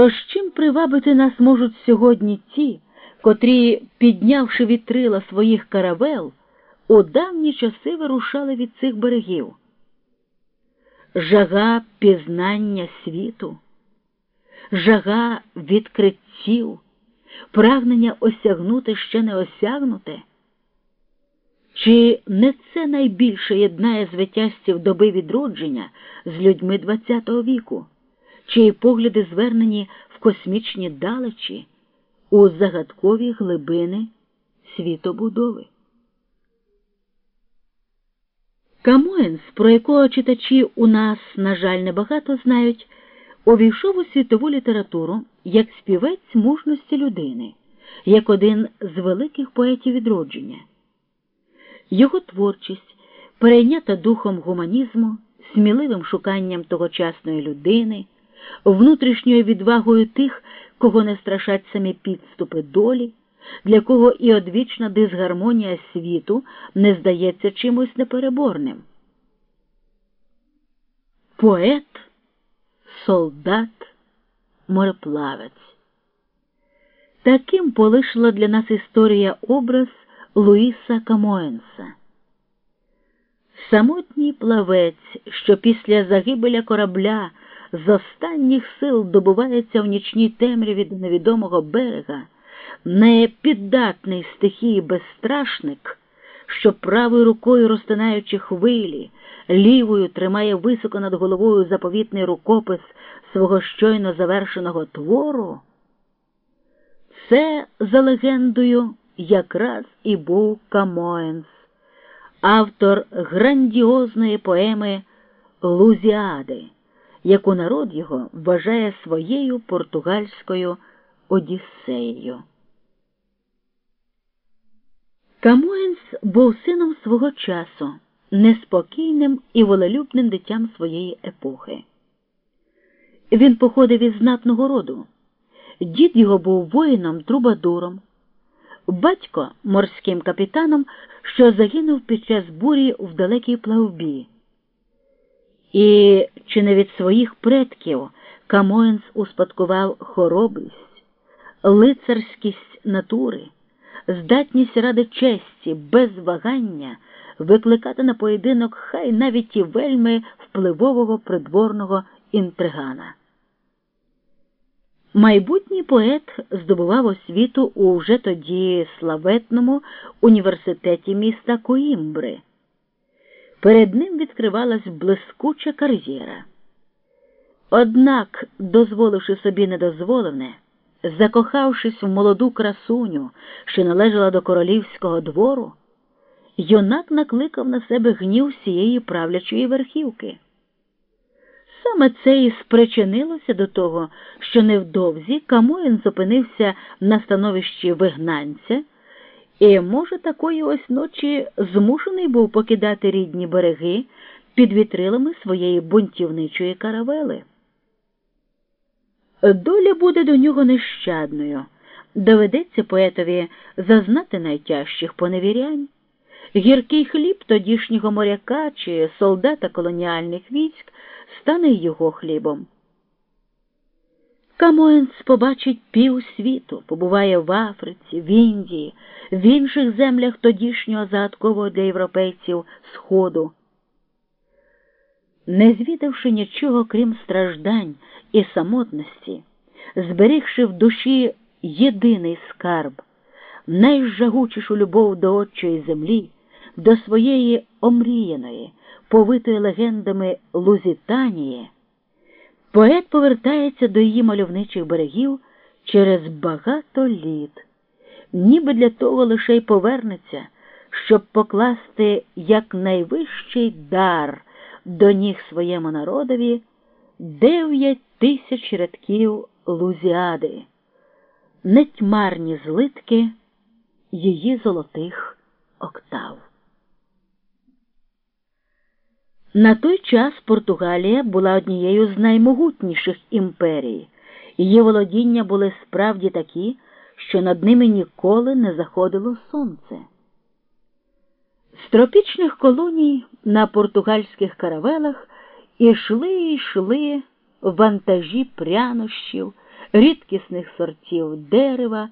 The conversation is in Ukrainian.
Тож чим привабити нас можуть сьогодні ті, котрі, піднявши вітрила своїх каравел, у давні часи вирушали від цих берегів? Жага пізнання світу, жага відкриттів, прагнення осягнути ще не осягнуте? Чи не це найбільше єднає звитязців доби відродження з людьми ХХ віку, чиї погляди звернені в космічні далечі, у загадкові глибини світобудови? Камоенс, про якого читачі у нас, на жаль, небагато знають, увійшов у світову літературу як співець мужності людини, як один з великих поетів відродження. Його творчість, перейнята духом гуманізму, сміливим шуканням тогочасної людини, внутрішньою відвагою тих, кого не страшать самі підступи долі, для кого і одвічна дисгармонія світу не здається чимось непереборним. Поет, солдат, мореплавець. Таким полишила для нас історія образ Луїса Камоенса. Самотній плавець, що після загибеля корабля з останніх сил добувається в нічній темряві до невідомого берега, непіддатний стихії безстрашник, що правою рукою розтинаючи хвилі, лівою тримає високо над головою заповітний рукопис свого щойно завершеного твору. Це за легендою якраз і був Камоенс, автор грандіозної поеми Лузіади, яку народ його вважає своєю португальською Одіссеєю. Камоенс був сином свого часу, неспокійним і волелюбним дитям своєї епохи. Він походив із знатного роду. Дід його був воїном трубадуром батько морським капітаном, що загинув під час бурі в далекій плавбі. І чи не від своїх предків Камоенс успадкував хоробрість, лицарськість натури, здатність ради честі, без вагання викликати на поєдинок хай навіть і вельми впливового придворного інтригана. Майбутній поет здобував освіту у вже тоді славетному університеті міста Коімбри. Перед ним відкривалась блискуча кар'єра. Однак, дозволивши собі недозволене, закохавшись в молоду красуню, що належала до королівського двору, юнак накликав на себе гнів всієї правлячої верхівки. Саме це і спричинилося до того, що невдовзі Камоїн зупинився на становищі вигнанця, і, може, такої ось ночі змушений був покидати рідні береги під вітрилами своєї бунтівничої каравели. Доля буде до нього нещадною. Доведеться поетові зазнати найтяжчих поневірянь. Гіркий хліб тодішнього моряка чи солдата колоніальних військ стане його хлібом. Камоенс побачить пів світу, побуває в Африці, в Індії, в інших землях тодішнього загадкового для європейців Сходу. Не звідавши нічого, крім страждань і самотності, зберігши в душі єдиний скарб, найжагучішу любов до отчої землі, до своєї омріяної, повитої легендами Лузітанії, поет повертається до її мальовничих берегів через багато літ, ніби для того лише й повернеться, щоб покласти як найвищий дар до ніг своєму народові дев'ять тисяч рядків Лузіади, нетьмарні злитки її золотих октав. На той час Португалія була однією з наймогутніших імперій, її володіння були справді такі, що над ними ніколи не заходило сонце. З тропічних колоній на португальських каравелах ішли і йшли вантажі прянощів, рідкісних сортів дерева.